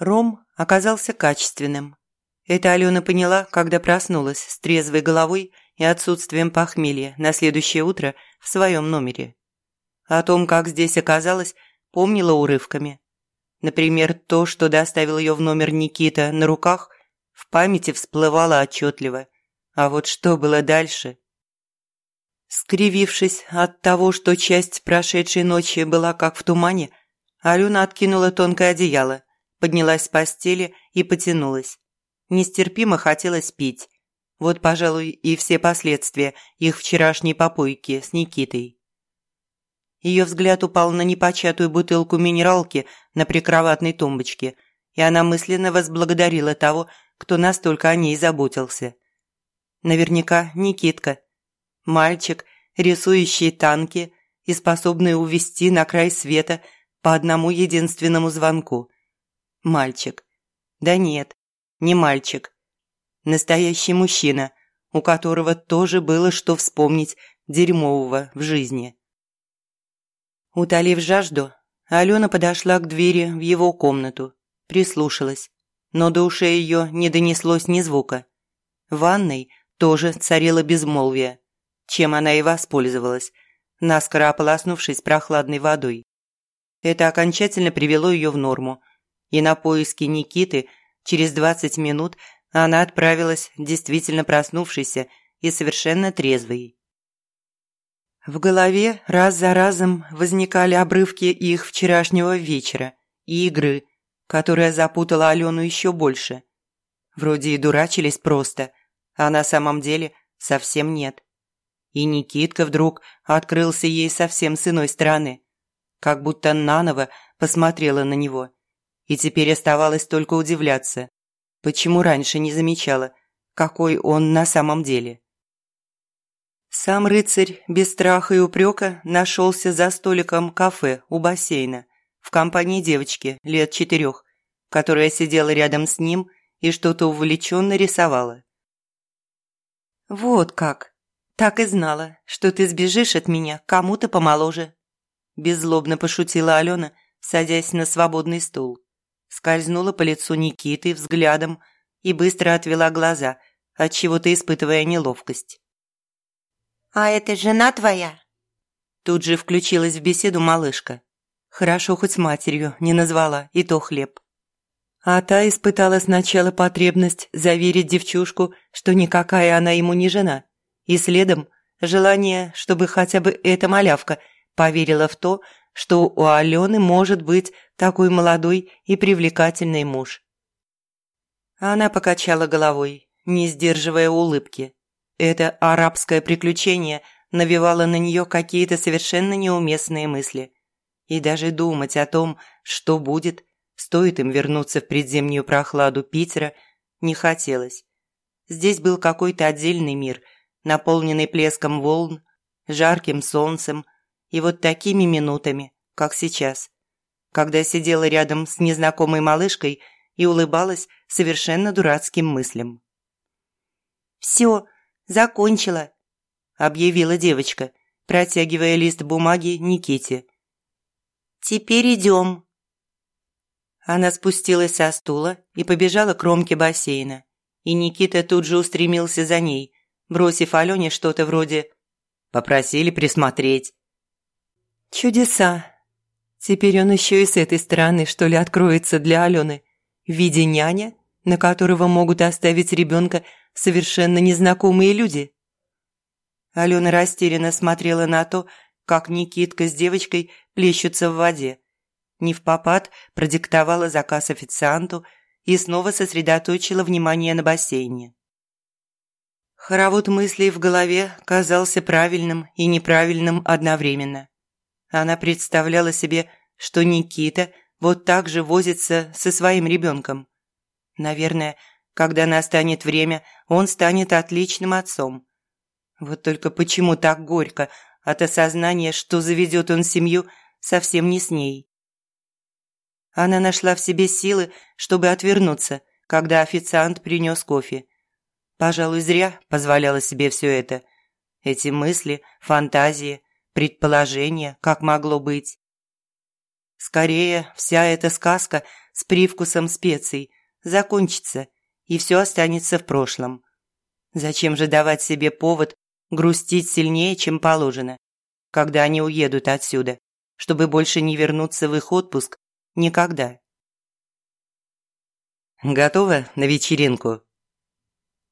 Ром оказался качественным. Это Алена поняла, когда проснулась с трезвой головой и отсутствием похмелья на следующее утро в своем номере. О том, как здесь оказалось, помнила урывками. Например, то, что доставил ее в номер Никита на руках, в памяти всплывало отчетливо. А вот что было дальше? Скривившись от того, что часть прошедшей ночи была как в тумане, Алена откинула тонкое одеяло, поднялась с постели и потянулась. Нестерпимо хотелось пить. Вот, пожалуй, и все последствия их вчерашней попойки с Никитой. Ее взгляд упал на непочатую бутылку минералки на прикроватной тумбочке, и она мысленно возблагодарила того, кто настолько о ней заботился. Наверняка Никитка. Мальчик, рисующий танки и способный увести на край света по одному единственному звонку. Мальчик. Да нет, не мальчик. Настоящий мужчина, у которого тоже было что вспомнить дерьмового в жизни. Утолив жажду, Алена подошла к двери в его комнату, прислушалась, но до ушей ее не донеслось ни звука. В ванной тоже царило безмолвие, чем она и воспользовалась, наскоро ополоснувшись прохладной водой. Это окончательно привело ее в норму, и на поиски Никиты через 20 минут она отправилась действительно проснувшейся и совершенно трезвой. В голове раз за разом возникали обрывки их вчерашнего вечера и игры, которая запутала Алену еще больше. Вроде и дурачились просто, а на самом деле совсем нет. И Никитка вдруг открылся ей совсем с иной стороны, как будто наново посмотрела на него. И теперь оставалось только удивляться, почему раньше не замечала, какой он на самом деле. Сам рыцарь без страха и упрека нашелся за столиком кафе у бассейна в компании девочки лет четырех, которая сидела рядом с ним и что-то увлеченно рисовала. «Вот как! Так и знала, что ты сбежишь от меня кому-то помоложе!» Беззлобно пошутила Алена, садясь на свободный стул. Скользнула по лицу Никиты взглядом и быстро отвела глаза, отчего-то испытывая неловкость. «А это жена твоя?» Тут же включилась в беседу малышка. Хорошо хоть матерью не назвала, и то хлеб. А та испытала сначала потребность заверить девчушку, что никакая она ему не жена, и следом желание, чтобы хотя бы эта малявка поверила в то, что у Алены может быть такой молодой и привлекательный муж. Она покачала головой, не сдерживая улыбки. Это арабское приключение навевало на нее какие-то совершенно неуместные мысли. И даже думать о том, что будет, стоит им вернуться в предземнюю прохладу Питера, не хотелось. Здесь был какой-то отдельный мир, наполненный плеском волн, жарким солнцем и вот такими минутами, как сейчас, когда сидела рядом с незнакомой малышкой и улыбалась совершенно дурацким мыслям. «Все, закончила», – объявила девочка, протягивая лист бумаги Никите. «Теперь идем». Она спустилась со стула и побежала к кромке бассейна. И Никита тут же устремился за ней, бросив Алене что-то вроде «попросили присмотреть». Чудеса. Теперь он еще и с этой стороны, что ли, откроется для Алены в виде няня, на которого могут оставить ребенка совершенно незнакомые люди. Алена растерянно смотрела на то, как Никитка с девочкой плещутся в воде. Не в попад продиктовала заказ официанту и снова сосредоточила внимание на бассейне. Хоровод мыслей в голове казался правильным и неправильным одновременно. Она представляла себе, что Никита вот так же возится со своим ребенком. Наверное, когда настанет время, он станет отличным отцом. Вот только почему так горько от осознания, что заведет он семью совсем не с ней. Она нашла в себе силы, чтобы отвернуться, когда официант принес кофе. Пожалуй, зря позволяла себе все это. Эти мысли, фантазии, предположения, как могло быть. Скорее, вся эта сказка с привкусом специй закончится, и все останется в прошлом. Зачем же давать себе повод грустить сильнее, чем положено, когда они уедут отсюда, чтобы больше не вернуться в их отпуск никогда? Готова на вечеринку?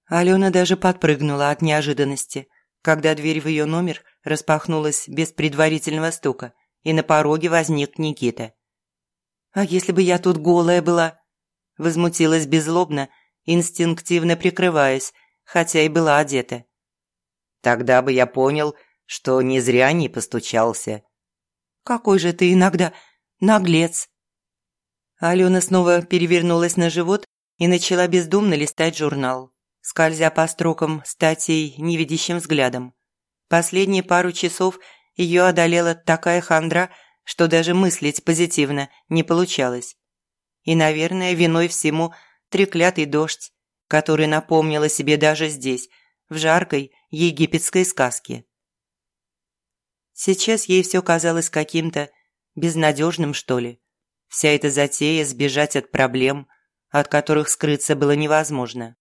Алена даже подпрыгнула от неожиданности, когда дверь в ее номер распахнулась без предварительного стука, и на пороге возник Никита. «А если бы я тут голая была?» Возмутилась беззлобно, инстинктивно прикрываясь, хотя и была одета. Тогда бы я понял, что не зря не постучался. «Какой же ты иногда наглец!» Алена снова перевернулась на живот и начала бездумно листать журнал, скользя по строкам статей невидящим взглядом. Последние пару часов ее одолела такая хандра, что даже мыслить позитивно не получалось. И, наверное, виной всему треклятый дождь, который напомнил о себе даже здесь, в жаркой египетской сказке. Сейчас ей все казалось каким-то безнадежным, что ли. Вся эта затея сбежать от проблем, от которых скрыться было невозможно.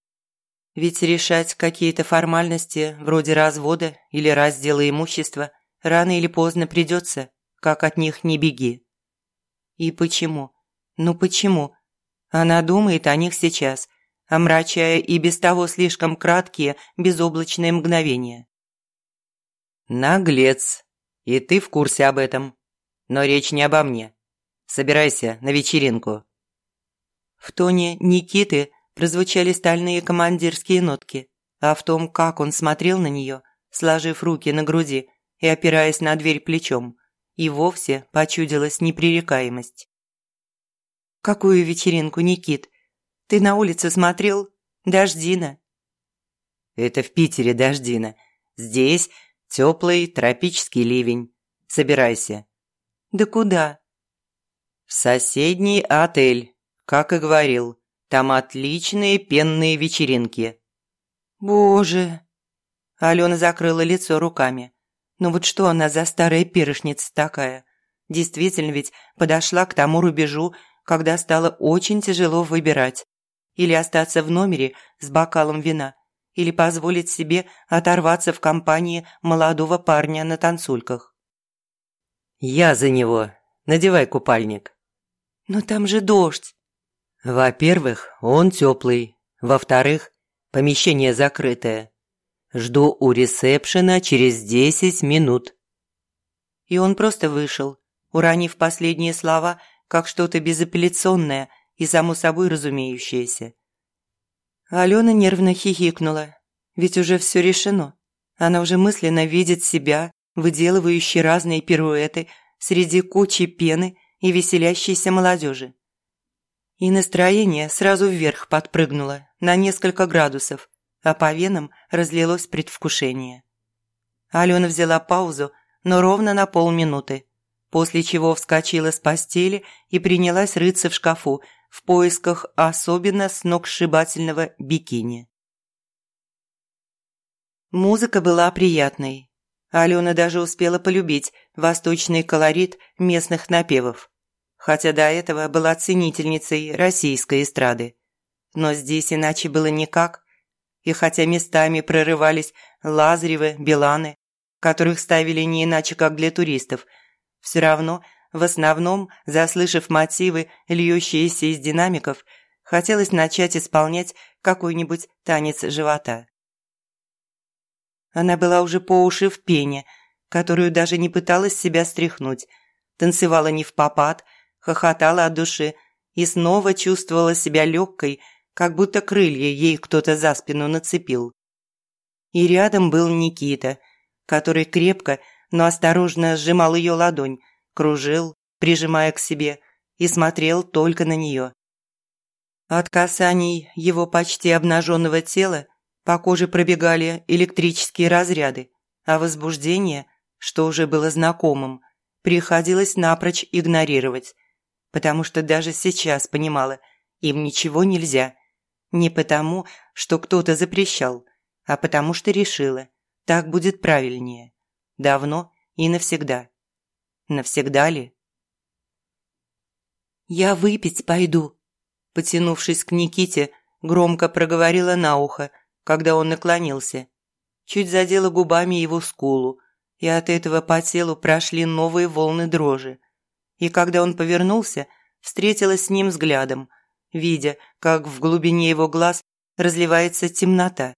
Ведь решать какие-то формальности вроде развода или раздела имущества рано или поздно придется, как от них не беги. И почему? Ну почему? Она думает о них сейчас, омрачая и без того слишком краткие безоблачные мгновения. «Наглец. И ты в курсе об этом. Но речь не обо мне. Собирайся на вечеринку». В тоне Никиты прозвучали стальные командирские нотки, а в том, как он смотрел на нее, сложив руки на груди и опираясь на дверь плечом, и вовсе почудилась непререкаемость. «Какую вечеринку, Никит? Ты на улице смотрел? Дождина». «Это в Питере дождина. Здесь теплый тропический ливень. Собирайся». «Да куда?» «В соседний отель, как и говорил. Там отличные пенные вечеринки». «Боже!» Алена закрыла лицо руками. «Ну вот что она за старая пирожница такая? Действительно ведь подошла к тому рубежу, когда стало очень тяжело выбирать. Или остаться в номере с бокалом вина, или позволить себе оторваться в компании молодого парня на танцульках. «Я за него. Надевай купальник». «Но там же дождь». «Во-первых, он теплый. Во-вторых, помещение закрытое. Жду у ресепшена через десять минут». И он просто вышел, уронив последние слова – как что-то безапелляционное и само собой разумеющееся. Алена нервно хихикнула, ведь уже все решено. Она уже мысленно видит себя, выделывающей разные пируэты среди кучи пены и веселящейся молодежи. И настроение сразу вверх подпрыгнуло на несколько градусов, а по венам разлилось предвкушение. Алена взяла паузу, но ровно на полминуты, после чего вскочила с постели и принялась рыться в шкафу в поисках особенно сногсшибательного бикини. Музыка была приятной. Алена даже успела полюбить восточный колорит местных напевов, хотя до этого была ценительницей российской эстрады. Но здесь иначе было никак, и хотя местами прорывались Лазаревы, Биланы, которых ставили не иначе, как для туристов – все равно, в основном, заслышав мотивы, льющиеся из динамиков, хотелось начать исполнять какой-нибудь танец живота. Она была уже по уши в пене, которую даже не пыталась себя стряхнуть, танцевала не в попад, хохотала от души и снова чувствовала себя легкой, как будто крылья ей кто-то за спину нацепил. И рядом был Никита, который крепко, но осторожно сжимал ее ладонь, кружил, прижимая к себе, и смотрел только на нее. От касаний его почти обнаженного тела по коже пробегали электрические разряды, а возбуждение, что уже было знакомым, приходилось напрочь игнорировать, потому что даже сейчас понимала, им ничего нельзя. Не потому, что кто-то запрещал, а потому что решила, так будет правильнее. Давно и навсегда. Навсегда ли? «Я выпить пойду», – потянувшись к Никите, громко проговорила на ухо, когда он наклонился. Чуть задела губами его скулу, и от этого по телу прошли новые волны дрожи. И когда он повернулся, встретилась с ним взглядом, видя, как в глубине его глаз разливается темнота.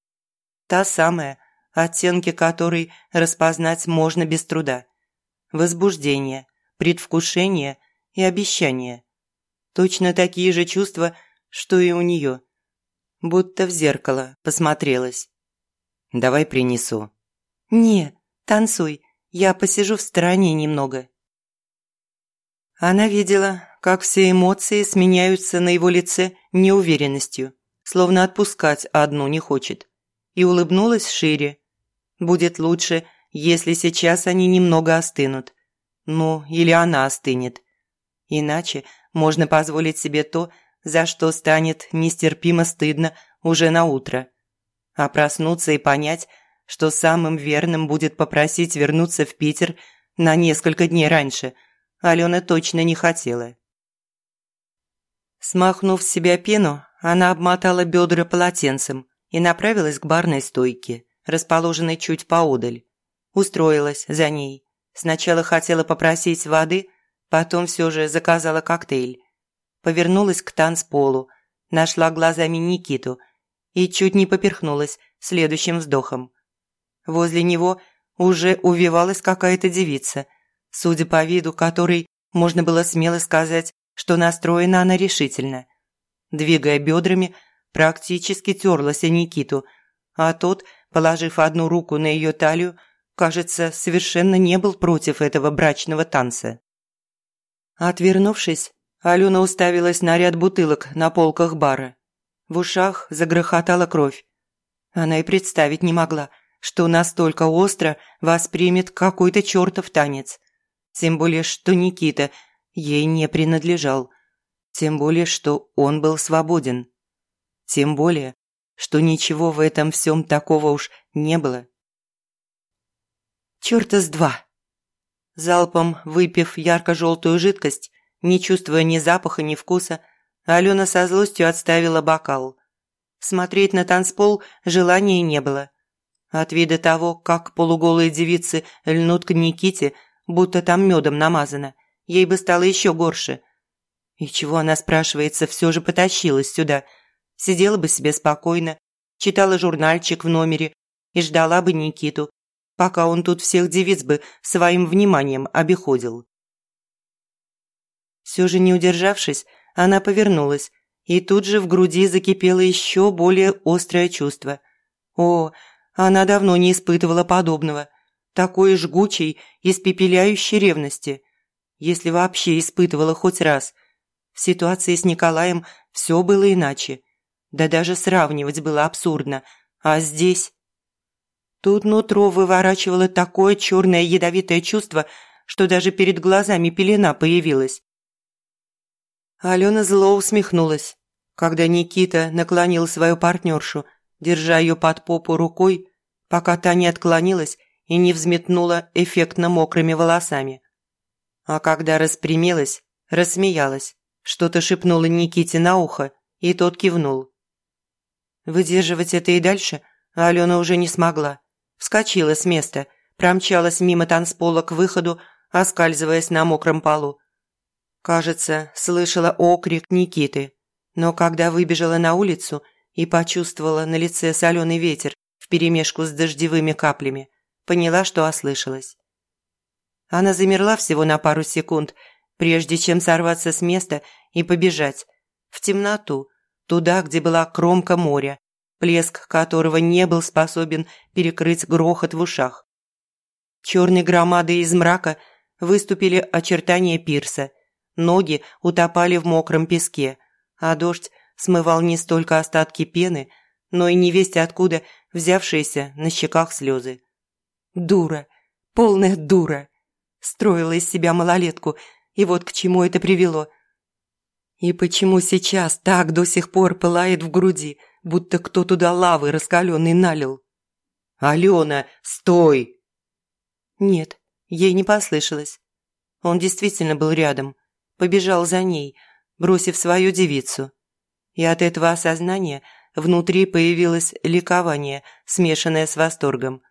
Та самая, оттенки которой распознать можно без труда. Возбуждение, предвкушение и обещание. Точно такие же чувства, что и у нее. Будто в зеркало посмотрелась. «Давай принесу». «Не, танцуй, я посижу в стороне немного». Она видела, как все эмоции сменяются на его лице неуверенностью, словно отпускать одну не хочет, и улыбнулась шире. Будет лучше, если сейчас они немного остынут. Ну, или она остынет. Иначе можно позволить себе то, за что станет нестерпимо стыдно уже на утро. А проснуться и понять, что самым верным будет попросить вернуться в Питер на несколько дней раньше, Алена точно не хотела. Смахнув с себя пену, она обмотала бедра полотенцем и направилась к барной стойке, расположенной чуть поодаль. Устроилась за ней. Сначала хотела попросить воды, потом все же заказала коктейль. Повернулась к танцполу, нашла глазами Никиту и чуть не поперхнулась следующим вздохом. Возле него уже увивалась какая-то девица, судя по виду которой можно было смело сказать, что настроена она решительно. Двигая бедрами, практически терлась о Никиту, а тот, положив одну руку на ее талию, кажется, совершенно не был против этого брачного танца. Отвернувшись, Алена уставилась на ряд бутылок на полках бара. В ушах загрохотала кровь. Она и представить не могла, что настолько остро воспримет какой-то чертов танец. Тем более, что Никита – ей не принадлежал. Тем более, что он был свободен. Тем более, что ничего в этом всем такого уж не было. Чёрта с два. Залпом выпив ярко-желтую жидкость, не чувствуя ни запаха, ни вкуса, Алена со злостью отставила бокал. Смотреть на танцпол желания не было. От вида того, как полуголые девицы льнут к Никите, будто там медом намазано, ей бы стало еще горше. И чего она, спрашивается, все же потащилась сюда? Сидела бы себе спокойно, читала журнальчик в номере и ждала бы Никиту, пока он тут всех девиц бы своим вниманием обиходил. Все же не удержавшись, она повернулась, и тут же в груди закипело еще более острое чувство. О, она давно не испытывала подобного, такой жгучей, испепеляющей ревности – если вообще испытывала хоть раз. В ситуации с Николаем все было иначе. Да даже сравнивать было абсурдно. А здесь... Тут нутро выворачивало такое черное ядовитое чувство, что даже перед глазами пелена появилась. Алена зло усмехнулась, когда Никита наклонил свою партнершу, держа ее под попу рукой, пока та не отклонилась и не взметнула эффектно мокрыми волосами. А когда распрямилась, рассмеялась, что-то шепнула Никите на ухо, и тот кивнул. Выдерживать это и дальше Алена уже не смогла. Вскочила с места, промчалась мимо танцпола к выходу, оскальзываясь на мокром полу. Кажется, слышала окрик Никиты, но когда выбежала на улицу и почувствовала на лице соленый ветер вперемешку с дождевыми каплями, поняла, что ослышалась. Она замерла всего на пару секунд, прежде чем сорваться с места и побежать. В темноту, туда, где была кромка моря, плеск которого не был способен перекрыть грохот в ушах. Черной громадой из мрака выступили очертания пирса. Ноги утопали в мокром песке, а дождь смывал не столько остатки пены, но и невесть откуда взявшиеся на щеках слезы. Дура, полная дура. Строила из себя малолетку, и вот к чему это привело. И почему сейчас так до сих пор пылает в груди, будто кто туда лавы раскаленный налил? «Алена, стой!» Нет, ей не послышалось. Он действительно был рядом. Побежал за ней, бросив свою девицу. И от этого осознания внутри появилось ликование, смешанное с восторгом.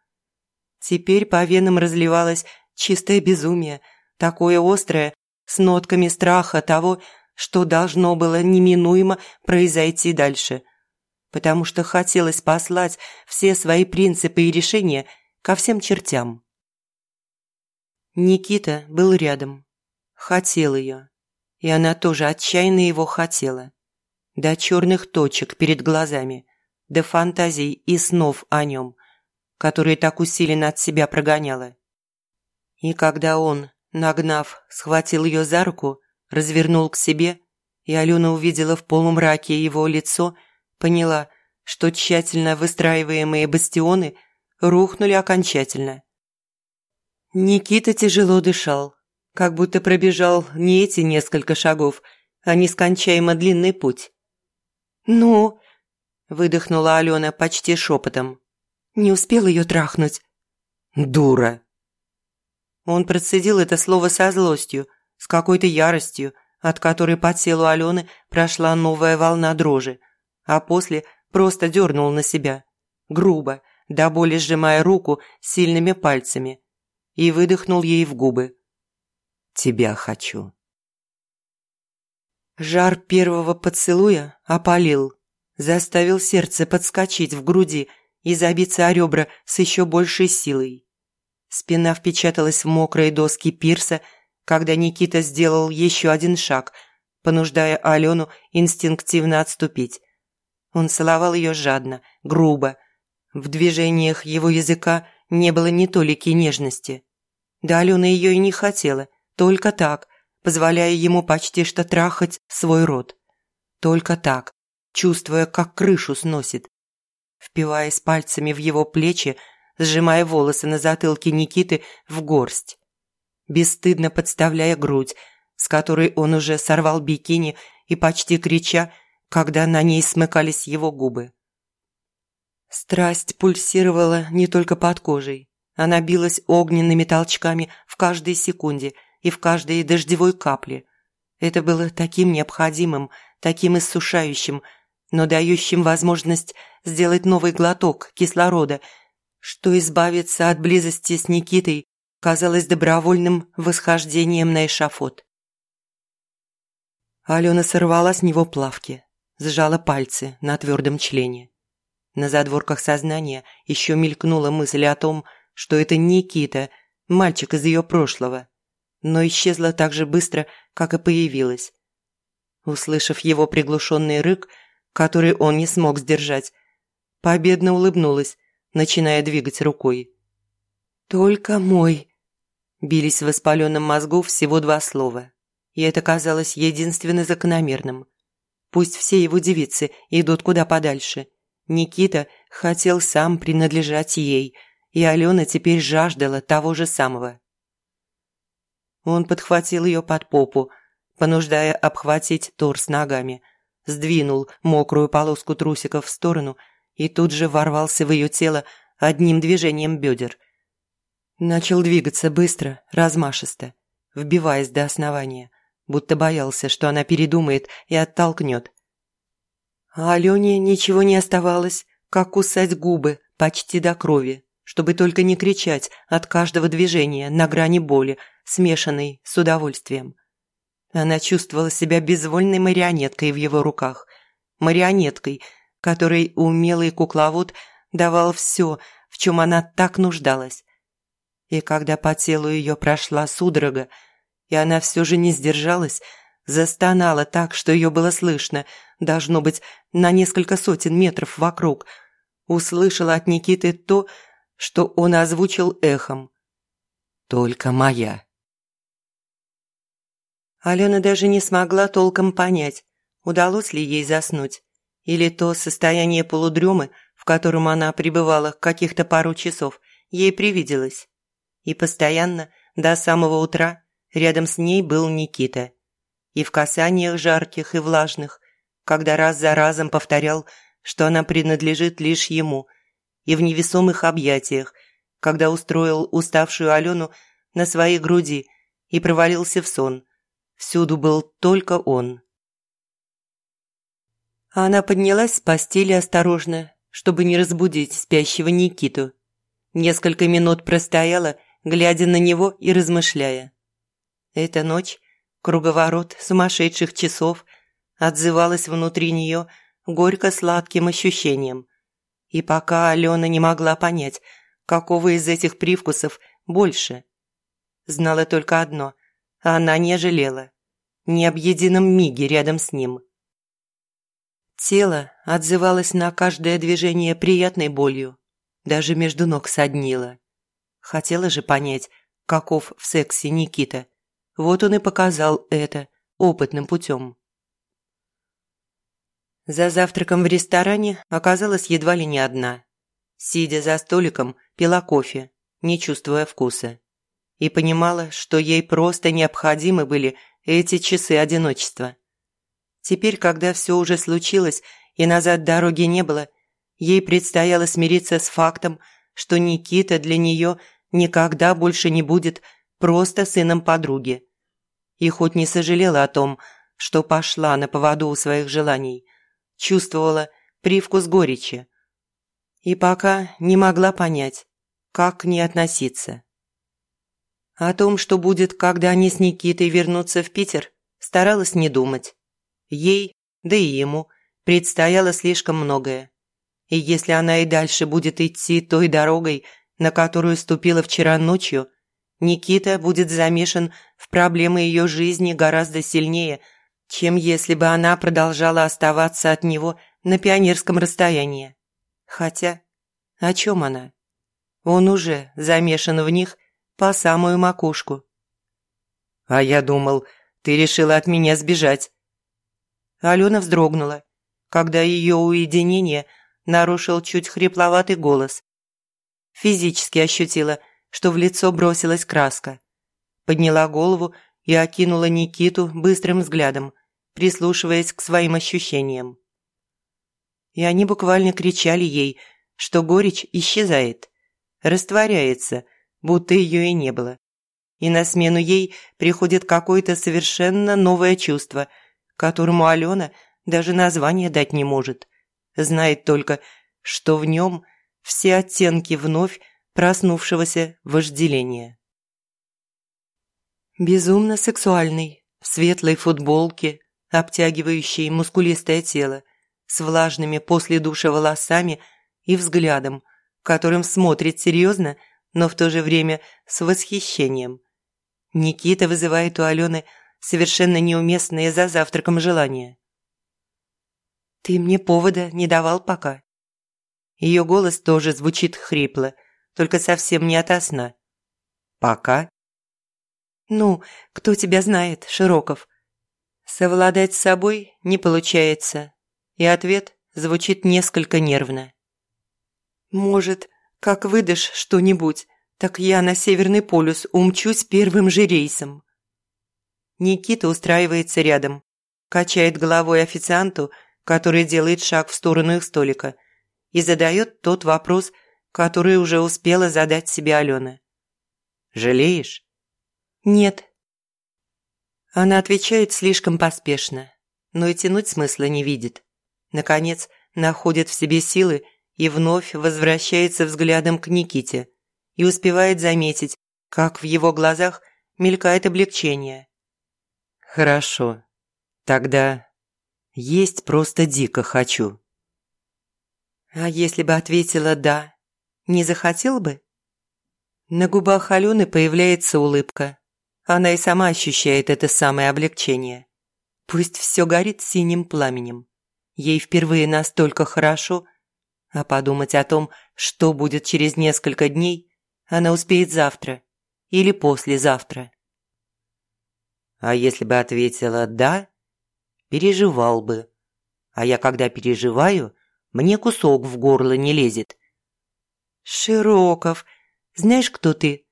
Теперь по венам разливалось чистое безумие, такое острое, с нотками страха того, что должно было неминуемо произойти дальше. Потому что хотелось послать все свои принципы и решения ко всем чертям. Никита был рядом. Хотел ее. И она тоже отчаянно его хотела. До черных точек перед глазами, до фантазий и снов о нем, которые так усиленно от себя прогоняла. И когда он, нагнав, схватил ее за руку, развернул к себе, и Алена увидела в полумраке его лицо, поняла, что тщательно выстраиваемые бастионы рухнули окончательно. Никита тяжело дышал, как будто пробежал не эти несколько шагов, а нескончаемо длинный путь. «Ну?» – выдохнула Алена почти шепотом. «Не успел ее трахнуть». «Дура!» Он процедил это слово со злостью, с какой-то яростью, от которой по телу Алены прошла новая волна дрожи, а после просто дернул на себя, грубо, до боли сжимая руку сильными пальцами, и выдохнул ей в губы. «Тебя хочу». Жар первого поцелуя опалил, заставил сердце подскочить в груди и забиться о ребра с еще большей силой. Спина впечаталась в мокрые доски пирса, когда Никита сделал еще один шаг, понуждая Алену инстинктивно отступить. Он целовал ее жадно, грубо. В движениях его языка не было ни толики нежности. Да Алена ее и не хотела, только так, позволяя ему почти что трахать свой рот. Только так, чувствуя, как крышу сносит. Впиваясь пальцами в его плечи, сжимая волосы на затылке Никиты в горсть. Бесстыдно подставляя грудь, с которой он уже сорвал бикини и почти крича, когда на ней смыкались его губы. Страсть пульсировала не только под кожей. Она билась огненными толчками в каждой секунде и в каждой дождевой капле. Это было таким необходимым, таким иссушающим, но дающим возможность сделать новый глоток кислорода – что избавиться от близости с Никитой казалось добровольным восхождением на эшафот. Алена сорвала с него плавки, сжала пальцы на твердом члене. На задворках сознания еще мелькнула мысль о том, что это Никита, мальчик из ее прошлого, но исчезла так же быстро, как и появилась. Услышав его приглушенный рык, который он не смог сдержать, победно улыбнулась начиная двигать рукой. «Только мой!» Бились в воспаленном мозгу всего два слова. И это казалось единственно закономерным. Пусть все его девицы идут куда подальше. Никита хотел сам принадлежать ей, и Алена теперь жаждала того же самого. Он подхватил ее под попу, понуждая обхватить торс ногами, сдвинул мокрую полоску трусиков в сторону и тут же ворвался в ее тело одним движением бедер. Начал двигаться быстро, размашисто, вбиваясь до основания, будто боялся, что она передумает и оттолкнет. А Алене ничего не оставалось, как кусать губы почти до крови, чтобы только не кричать от каждого движения на грани боли, смешанной с удовольствием. Она чувствовала себя безвольной марионеткой в его руках. Марионеткой – которой умелый кукловод давал все, в чем она так нуждалась. И когда по телу ее прошла судорога, и она все же не сдержалась, застонала так, что ее было слышно, должно быть, на несколько сотен метров вокруг, услышала от Никиты то, что он озвучил эхом. «Только моя». Алена даже не смогла толком понять, удалось ли ей заснуть или то состояние полудремы, в котором она пребывала каких-то пару часов, ей привиделось. И постоянно, до самого утра, рядом с ней был Никита. И в касаниях жарких и влажных, когда раз за разом повторял, что она принадлежит лишь ему, и в невесомых объятиях, когда устроил уставшую Алену на своей груди и провалился в сон. Всюду был только он. Она поднялась с постели осторожно, чтобы не разбудить спящего Никиту. Несколько минут простояла, глядя на него и размышляя. Эта ночь, круговорот сумасшедших часов, отзывалась внутри нее горько-сладким ощущением. И пока Алена не могла понять, какого из этих привкусов больше. Знала только одно – она не жалела. Ни об едином миге рядом с ним. Тело отзывалось на каждое движение приятной болью. Даже между ног соднило. Хотела же понять, каков в сексе Никита. Вот он и показал это опытным путем. За завтраком в ресторане оказалась едва ли не одна. Сидя за столиком, пила кофе, не чувствуя вкуса. И понимала, что ей просто необходимы были эти часы одиночества. Теперь, когда все уже случилось и назад дороги не было, ей предстояло смириться с фактом, что Никита для нее никогда больше не будет просто сыном подруги. И хоть не сожалела о том, что пошла на поводу у своих желаний – чувствовала привкус горечи. И пока не могла понять, как к ней относиться. О том, что будет, когда они с Никитой вернутся в Питер, старалась не думать. Ей, да и ему, предстояло слишком многое. И если она и дальше будет идти той дорогой, на которую ступила вчера ночью, Никита будет замешан в проблемы ее жизни гораздо сильнее – чем если бы она продолжала оставаться от него на пионерском расстоянии. Хотя, о чем она? Он уже замешан в них по самую макушку. «А я думал, ты решила от меня сбежать». Алена вздрогнула, когда ее уединение нарушил чуть хрипловатый голос. Физически ощутила, что в лицо бросилась краска. Подняла голову и окинула Никиту быстрым взглядом, прислушиваясь к своим ощущениям. И они буквально кричали ей, что горечь исчезает, растворяется, будто ее и не было. И на смену ей приходит какое-то совершенно новое чувство, которому Алена даже название дать не может. Знает только, что в нем все оттенки вновь проснувшегося вожделения. Безумно сексуальный, в светлой футболке, обтягивающей мускулистое тело, с влажными после душа волосами и взглядом, которым смотрит серьезно, но в то же время с восхищением. Никита вызывает у Алены совершенно неуместные за завтраком желания. «Ты мне повода не давал пока». Ее голос тоже звучит хрипло, только совсем не ото сна. «Пока?» «Ну, кто тебя знает, Широков?» Совладать с собой не получается, и ответ звучит несколько нервно. «Может, как выдашь что-нибудь, так я на Северный полюс умчусь первым же рейсом». Никита устраивается рядом, качает головой официанту, который делает шаг в сторону их столика, и задает тот вопрос, который уже успела задать себе Алена. «Жалеешь?» «Нет». Она отвечает слишком поспешно, но и тянуть смысла не видит. Наконец, находит в себе силы и вновь возвращается взглядом к Никите и успевает заметить, как в его глазах мелькает облегчение. «Хорошо. Тогда есть просто дико хочу». «А если бы ответила «да», не захотел бы?» На губах Алены появляется улыбка. Она и сама ощущает это самое облегчение. Пусть все горит синим пламенем. Ей впервые настолько хорошо, а подумать о том, что будет через несколько дней, она успеет завтра или послезавтра. А если бы ответила «да», переживал бы. А я когда переживаю, мне кусок в горло не лезет. «Широков, знаешь, кто ты?»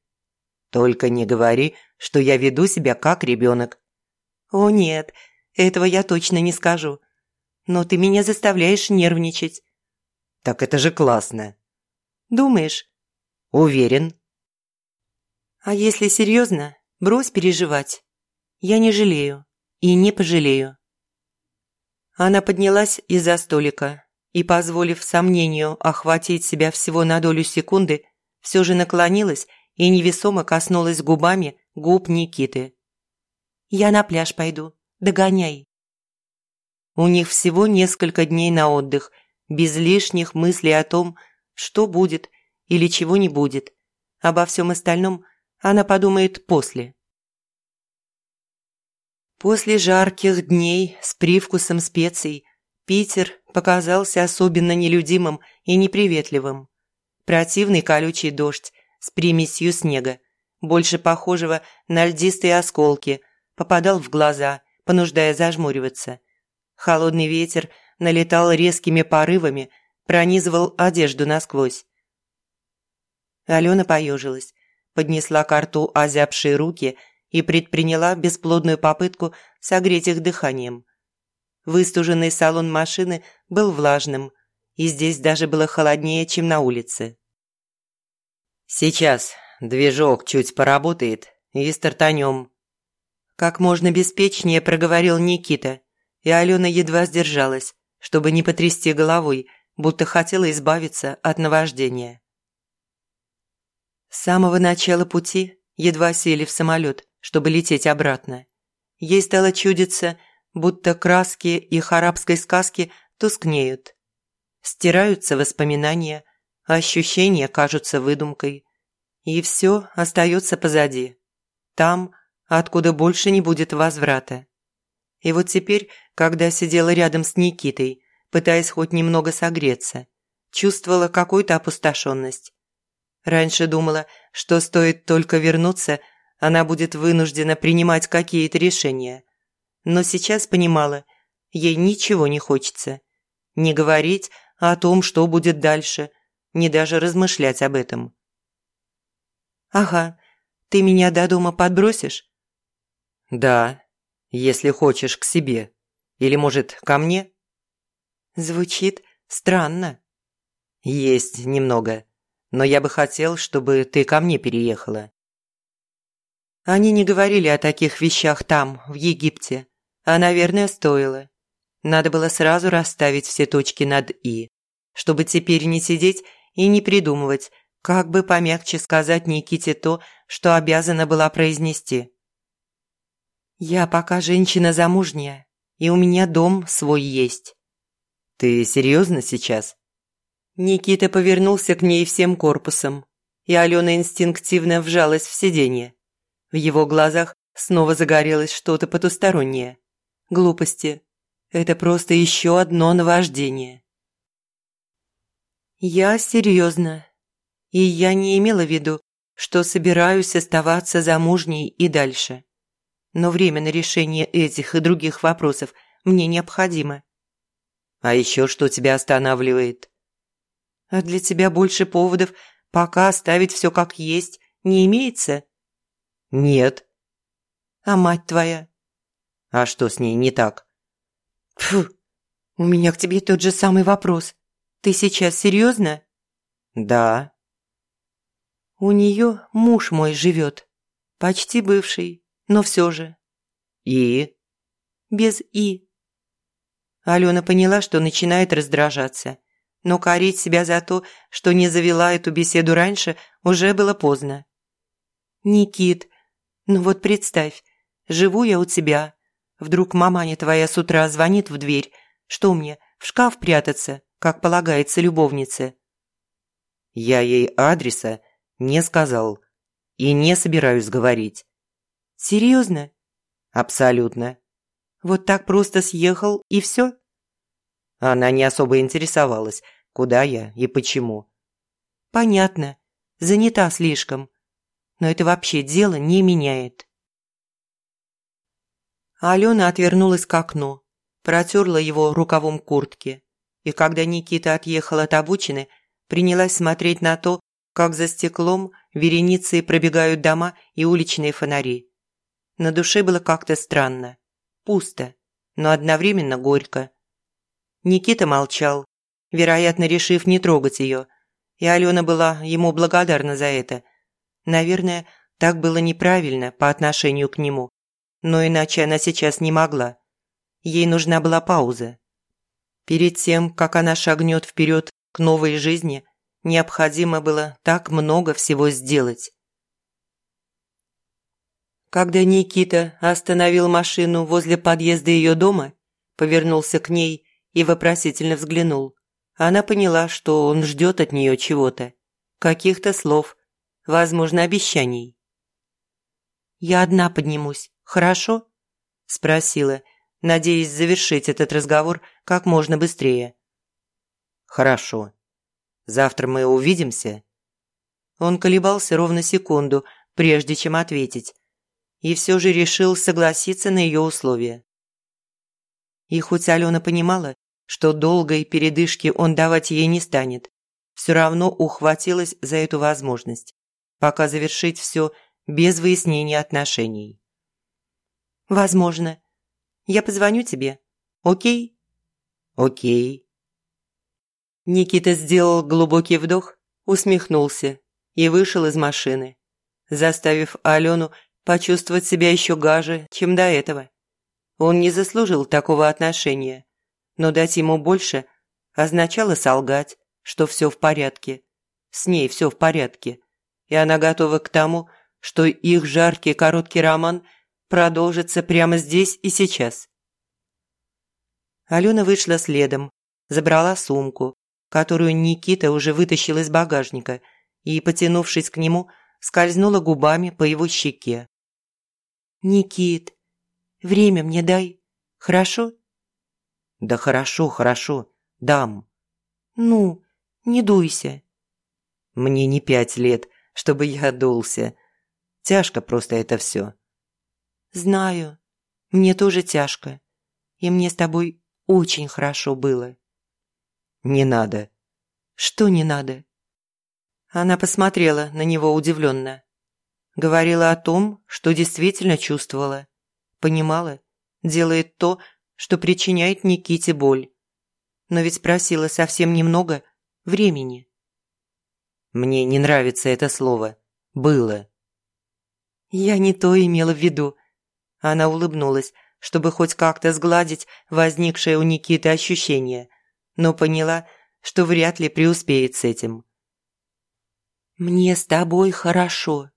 «Только не говори, что я веду себя как ребенок». «О нет, этого я точно не скажу. Но ты меня заставляешь нервничать». «Так это же классно». «Думаешь?» «Уверен». «А если серьезно, брось переживать. Я не жалею и не пожалею». Она поднялась из-за столика и, позволив сомнению охватить себя всего на долю секунды, все же наклонилась и невесомо коснулась губами губ Никиты. «Я на пляж пойду. Догоняй». У них всего несколько дней на отдых, без лишних мыслей о том, что будет или чего не будет. Обо всем остальном она подумает после. После жарких дней с привкусом специй Питер показался особенно нелюдимым и неприветливым. Противный колючий дождь с примесью снега, больше похожего на льдистые осколки, попадал в глаза, понуждая зажмуриваться. Холодный ветер налетал резкими порывами, пронизывал одежду насквозь. Алена поежилась, поднесла к рту озябшие руки и предприняла бесплодную попытку согреть их дыханием. Выстуженный салон машины был влажным, и здесь даже было холоднее, чем на улице. «Сейчас движок чуть поработает и стартанем», как можно беспечнее проговорил Никита, и Алена едва сдержалась, чтобы не потрясти головой, будто хотела избавиться от наваждения. С самого начала пути едва сели в самолет, чтобы лететь обратно. Ей стало чудиться, будто краски их арабской сказки тускнеют. Стираются воспоминания, ощущения кажутся выдумкой. И все остается позади. Там, откуда больше не будет возврата. И вот теперь, когда сидела рядом с Никитой, пытаясь хоть немного согреться, чувствовала какую-то опустошенность. Раньше думала, что стоит только вернуться, она будет вынуждена принимать какие-то решения. Но сейчас понимала, ей ничего не хочется. Не говорить о том, что будет дальше, не даже размышлять об этом. «Ага, ты меня до дома подбросишь?» «Да, если хочешь к себе. Или, может, ко мне?» Звучит странно. «Есть немного но я бы хотел, чтобы ты ко мне переехала». Они не говорили о таких вещах там, в Египте, а, наверное, стоило. Надо было сразу расставить все точки над «и», чтобы теперь не сидеть и не придумывать, как бы помягче сказать Никите то, что обязана была произнести. «Я пока женщина замужняя, и у меня дом свой есть». «Ты серьезно сейчас?» Никита повернулся к ней всем корпусом, и Алена инстинктивно вжалась в сиденье. В его глазах снова загорелось что-то потустороннее. Глупости. Это просто еще одно наваждение. Я серьезно. И я не имела в виду, что собираюсь оставаться замужней и дальше. Но время на решение этих и других вопросов мне необходимо. А еще что тебя останавливает? А для тебя больше поводов пока оставить все как есть не имеется? Нет. А мать твоя? А что с ней не так? Фу, у меня к тебе тот же самый вопрос. Ты сейчас серьезно? Да. У нее муж мой живет. Почти бывший, но все же. И? Без «и». Алена поняла, что начинает раздражаться но корить себя за то, что не завела эту беседу раньше, уже было поздно. «Никит, ну вот представь, живу я у тебя. Вдруг маманя твоя с утра звонит в дверь. Что мне, в шкаф прятаться, как полагается любовнице?» «Я ей адреса не сказал и не собираюсь говорить». «Серьезно?» «Абсолютно». «Вот так просто съехал и все?» Она не особо интересовалась, куда я и почему. Понятно. Занята слишком. Но это вообще дело не меняет. Алена отвернулась к окну, протерла его рукавом куртки. И когда Никита отъехал от обочины, принялась смотреть на то, как за стеклом вереницы пробегают дома и уличные фонари. На душе было как-то странно. Пусто, но одновременно горько. Никита молчал, вероятно, решив не трогать ее, и Алена была ему благодарна за это. Наверное, так было неправильно по отношению к нему, но иначе она сейчас не могла. Ей нужна была пауза, Перед тем, как она шагнет вперед к новой жизни, необходимо было так много всего сделать. Когда Никита остановил машину возле подъезда ее дома, повернулся к ней и вопросительно взглянул, она поняла, что он ждет от нее чего-то, каких-то слов, возможно, обещаний. «Я одна поднимусь, хорошо?» – спросила, надеясь завершить этот разговор как можно быстрее. «Хорошо. Завтра мы увидимся?» Он колебался ровно секунду, прежде чем ответить, и все же решил согласиться на ее условия. И хоть Алена понимала, что долгой передышки он давать ей не станет, все равно ухватилась за эту возможность, пока завершить все без выяснения отношений. «Возможно. Я позвоню тебе. Окей?» «Окей». Никита сделал глубокий вдох, усмехнулся и вышел из машины, заставив Алену почувствовать себя еще гаже, чем до этого. Он не заслужил такого отношения, но дать ему больше означало солгать, что все в порядке. С ней все в порядке. И она готова к тому, что их жаркий короткий роман продолжится прямо здесь и сейчас. Алена вышла следом, забрала сумку, которую Никита уже вытащил из багажника, и, потянувшись к нему, скользнула губами по его щеке. «Никит, время мне дай, хорошо?» «Да хорошо, хорошо, дам». «Ну, не дуйся». «Мне не пять лет, чтобы я дулся. Тяжко просто это все». «Знаю. Мне тоже тяжко. И мне с тобой очень хорошо было». «Не надо». «Что не надо?» Она посмотрела на него удивленно. Говорила о том, что действительно чувствовала. Понимала, делает то, что причиняет Никите боль. Но ведь просила совсем немного – времени. Мне не нравится это слово. Было. Я не то имела в виду. Она улыбнулась, чтобы хоть как-то сгладить возникшее у Никиты ощущение, но поняла, что вряд ли преуспеет с этим. «Мне с тобой хорошо,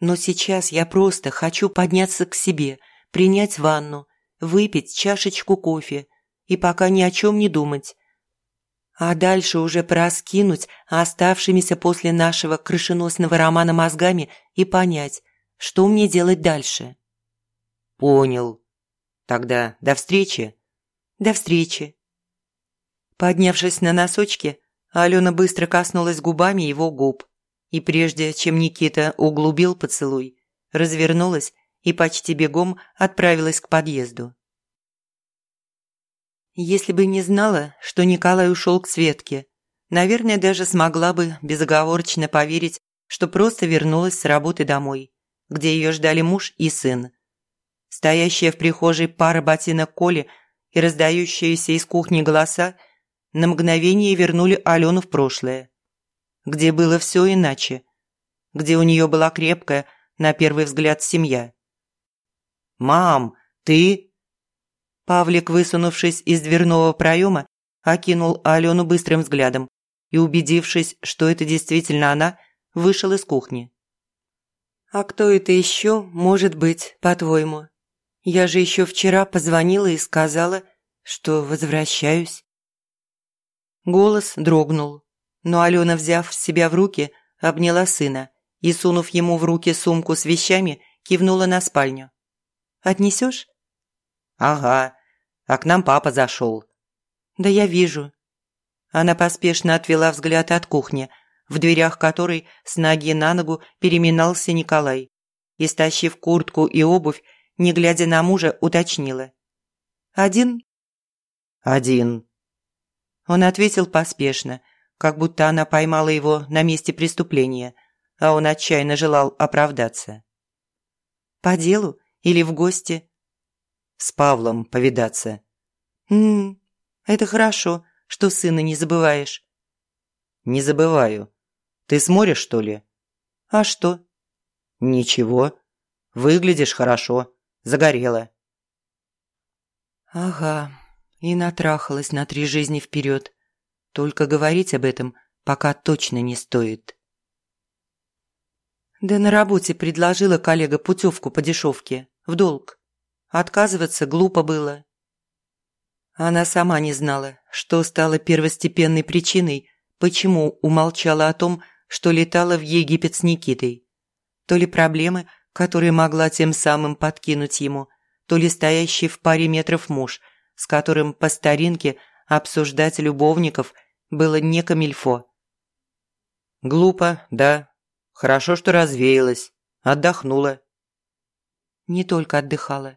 но сейчас я просто хочу подняться к себе, принять ванну, выпить чашечку кофе и пока ни о чем не думать, а дальше уже пораскинуть оставшимися после нашего крышеносного романа мозгами и понять, что мне делать дальше. Понял. Тогда до встречи. До встречи. Поднявшись на носочки, Алена быстро коснулась губами его губ. И прежде чем Никита углубил поцелуй, развернулась и почти бегом отправилась к подъезду. Если бы не знала, что Николай ушел к Светке, наверное, даже смогла бы безоговорочно поверить, что просто вернулась с работы домой, где ее ждали муж и сын. Стоящая в прихожей пара ботинок Коли и раздающиеся из кухни голоса на мгновение вернули Алену в прошлое, где было все иначе, где у нее была крепкая, на первый взгляд, семья. «Мам, ты...» Павлик, высунувшись из дверного проема, окинул Алену быстрым взглядом и, убедившись, что это действительно она, вышел из кухни. «А кто это еще может быть, по-твоему? Я же еще вчера позвонила и сказала, что возвращаюсь». Голос дрогнул, но Алена, взяв себя в руки, обняла сына и, сунув ему в руки сумку с вещами, кивнула на спальню. «Отнесешь?» «Ага, а к нам папа зашел». «Да я вижу». Она поспешно отвела взгляд от кухни, в дверях которой с ноги на ногу переминался Николай. И, стащив куртку и обувь, не глядя на мужа, уточнила. «Один?» «Один». Он ответил поспешно, как будто она поймала его на месте преступления, а он отчаянно желал оправдаться. «По делу или в гости?» С Павлом повидаться». «М-м, это хорошо, что сына не забываешь». «Не забываю. Ты смотришь, что ли?» «А что?» «Ничего. Выглядишь хорошо. Загорела». «Ага. И натрахалась на три жизни вперед. Только говорить об этом пока точно не стоит. Да на работе предложила коллега путевку по дешевке, в долг. Отказываться глупо было. Она сама не знала, что стало первостепенной причиной, почему умолчала о том, что летала в Египет с Никитой. То ли проблемы, которые могла тем самым подкинуть ему, то ли стоящий в паре метров муж, с которым по старинке обсуждать любовников было не камильфо. «Глупо, да. Хорошо, что развеялась. Отдохнула». Не только отдыхала,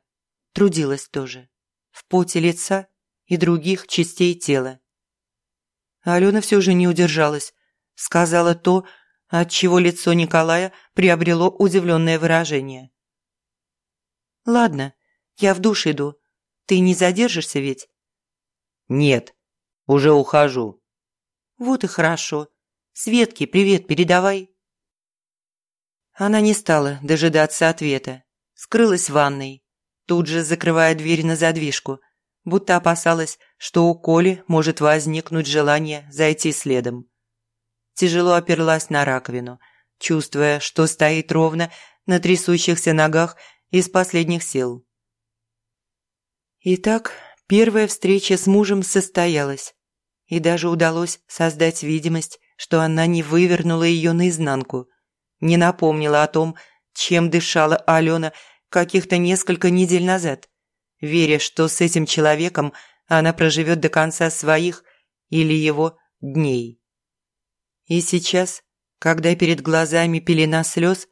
трудилась тоже. В поте лица и других частей тела. Алена все же не удержалась. Сказала то, от чего лицо Николая приобрело удивленное выражение. «Ладно, я в душ иду. Ты не задержишься ведь?» «Нет, уже ухожу». «Вот и хорошо. Светке привет передавай». Она не стала дожидаться ответа. Скрылась в ванной, тут же закрывая дверь на задвижку, будто опасалась, что у Коли может возникнуть желание зайти следом. Тяжело оперлась на раковину, чувствуя, что стоит ровно на трясущихся ногах из последних сил. Итак, первая встреча с мужем состоялась, и даже удалось создать видимость, что она не вывернула ее наизнанку, не напомнила о том, чем дышала Алена каких-то несколько недель назад, веря, что с этим человеком она проживет до конца своих или его дней. И сейчас, когда перед глазами пелена слез,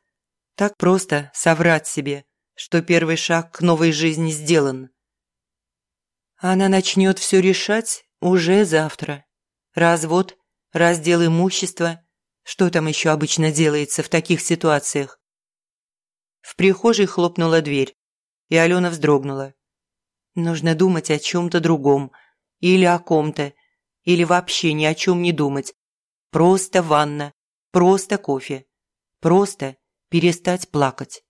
так просто соврать себе, что первый шаг к новой жизни сделан – она начнет все решать уже завтра. Развод, раздел имущества. Что там еще обычно делается в таких ситуациях? В прихожей хлопнула дверь, и Алена вздрогнула. Нужно думать о чем-то другом, или о ком-то, или вообще ни о чем не думать. Просто ванна, просто кофе, просто перестать плакать.